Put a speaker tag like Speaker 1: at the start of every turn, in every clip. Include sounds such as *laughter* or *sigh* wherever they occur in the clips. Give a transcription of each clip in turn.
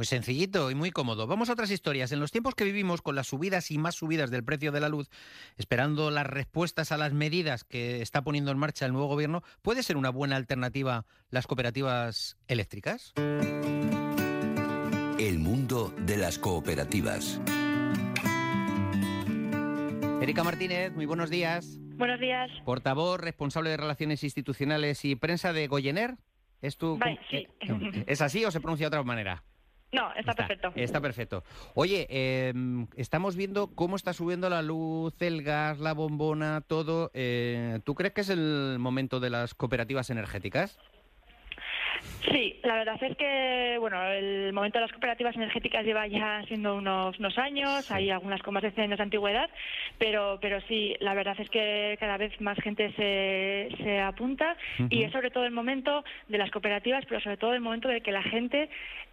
Speaker 1: Muy sencillito y muy cómodo. Vamos a otras historias. En los tiempos que vivimos, con las subidas y más subidas del precio de la luz, esperando las respuestas a las medidas que está poniendo en marcha el nuevo gobierno, ¿puede ser una buena alternativa las cooperativas eléctricas?
Speaker 2: El mundo de las cooperativas.
Speaker 1: Erika Martínez, muy buenos días.
Speaker 3: Buenos días.
Speaker 1: Portavoz, responsable de Relaciones Institucionales y Prensa de Goyener. ¿Es, tu...
Speaker 3: Vale, sí.
Speaker 1: ¿Es así o se pronuncia de otra manera?
Speaker 3: No, está, perfecto.
Speaker 1: Está perfecto. Oye, eh, estamos viendo cómo está subiendo la luz, el gas, la bombona, todo. Eh, ¿Tú crees que es el momento de las cooperativas energéticas?
Speaker 3: Sí, la verdad es que bueno, el momento de las cooperativas energéticas lleva ya siendo unos, unos años, hay algunas con más de 100 años de antigüedad, pero, pero sí, la verdad es que cada vez más gente se, se apunta y es sobre todo el momento de las cooperativas, pero sobre todo el momento de que la gente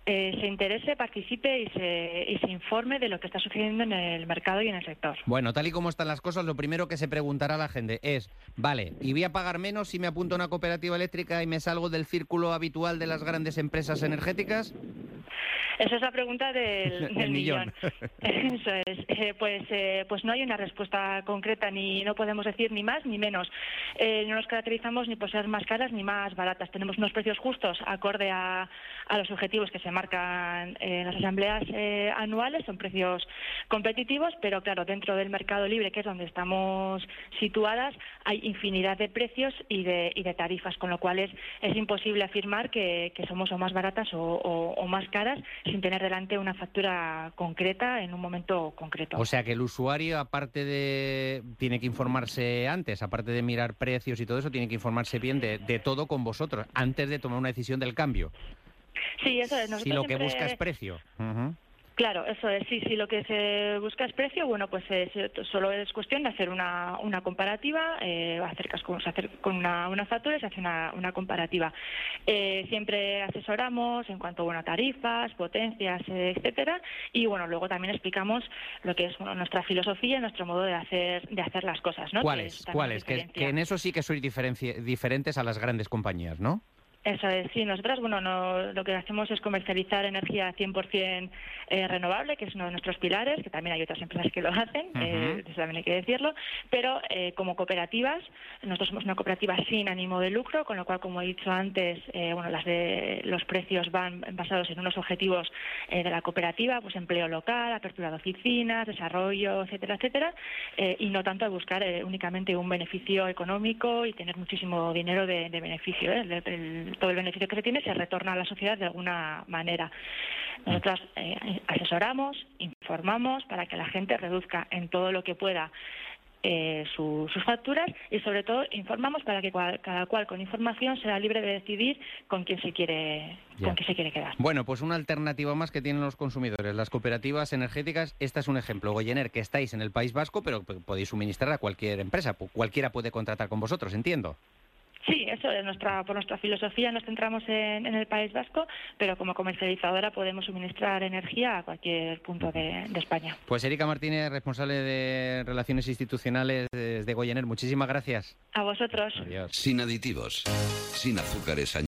Speaker 3: eh, se interese, participe y se, y se informe de lo que está sucediendo en el mercado y en el sector.
Speaker 1: Bueno, tal y como están las cosas, lo primero que se preguntará la gente es, vale, ¿y voy a pagar menos si me apunto a una cooperativa eléctrica y me salgo del círculo habitual de las grandes empresas energéticas?
Speaker 3: Esa es la pregunta del, *laughs* millón. *laughs* Eso es. Eh, pues, eh, pues no hay una respuesta concreta, ni no podemos decir ni más ni menos. Eh, no nos caracterizamos ni por ser más caras ni más baratas. Tenemos unos precios justos acorde a, a los objetivos que se marcan en las asambleas anuales. Son precios competitivos, pero claro, dentro del mercado libre, que es donde estamos situadas, hay infinidad de precios y de, y de tarifas, con lo cual es, es imposible afirmar que, somos o más baratas o, o más caras sin tener delante una factura concreta en un momento concreto.
Speaker 1: O sea que el usuario, aparte de. tiene que informarse antes, aparte de mirar precios y todo eso, tiene que informarse bien de, todo con vosotros, antes de tomar una decisión del cambio.
Speaker 3: Sí, eso es.
Speaker 1: si lo que busca es precio.
Speaker 3: Claro, eso es. Sí, sí, lo que se busca es precio. Bueno, pues eh, solo es cuestión de hacer una, una comparativa, eh, acercas con, hacer con una, una, factura y se hace una, una comparativa. Eh, siempre asesoramos en cuanto a tarifas, potencias, etcétera. Y bueno, luego también explicamos lo que es nuestra filosofía, nuestro modo de hacer de hacer las cosas, ¿no?
Speaker 1: ¿Cuáles? ¿Cuáles? Que, que, en eso sí que sois diferentes a las grandes compañías, ¿no?
Speaker 3: Eso es, sí. Nosotras, bueno, no, lo que hacemos es comercializar energía 100% eh, renovable, que es uno de nuestros pilares, que también hay otras empresas que lo hacen, eh, eso también hay que decirlo, pero eh, como cooperativas, nosotros somos una cooperativa sin ánimo de lucro, con lo cual, como he dicho antes, eh, bueno, las de los precios van basados en unos objetivos de la cooperativa, pues empleo local, apertura de oficinas, desarrollo, etcétera, etcétera, y no tanto a buscar únicamente un beneficio económico y tener muchísimo dinero de, beneficio. El, todo el beneficio que se tiene se retorna a la sociedad de alguna manera. Nosotros eh, asesoramos, informamos para que la gente reduzca en todo lo que pueda eh, sus facturas y sobre todo informamos para que cada cual con información sea libre de decidir con quién se quiere con quién se quiere quedar.
Speaker 1: Bueno, pues una alternativa más que tienen los consumidores, las cooperativas energéticas. Esta es un ejemplo. Goyener, que estáis en el País Vasco, pero podéis suministrar a cualquier empresa. Cualquiera puede contratar con vosotros, entiendo.
Speaker 3: Sí, eso es nuestra, por nuestra filosofía nos centramos en, el País Vasco, pero como comercializadora podemos suministrar energía a cualquier punto de, España.
Speaker 1: Pues Erika Martínez, responsable de Relaciones Institucionales de Goyener, muchísimas gracias.
Speaker 3: A vosotros.
Speaker 2: Sin aditivos, sin azúcares